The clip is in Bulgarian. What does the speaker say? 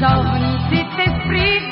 Часовниците спри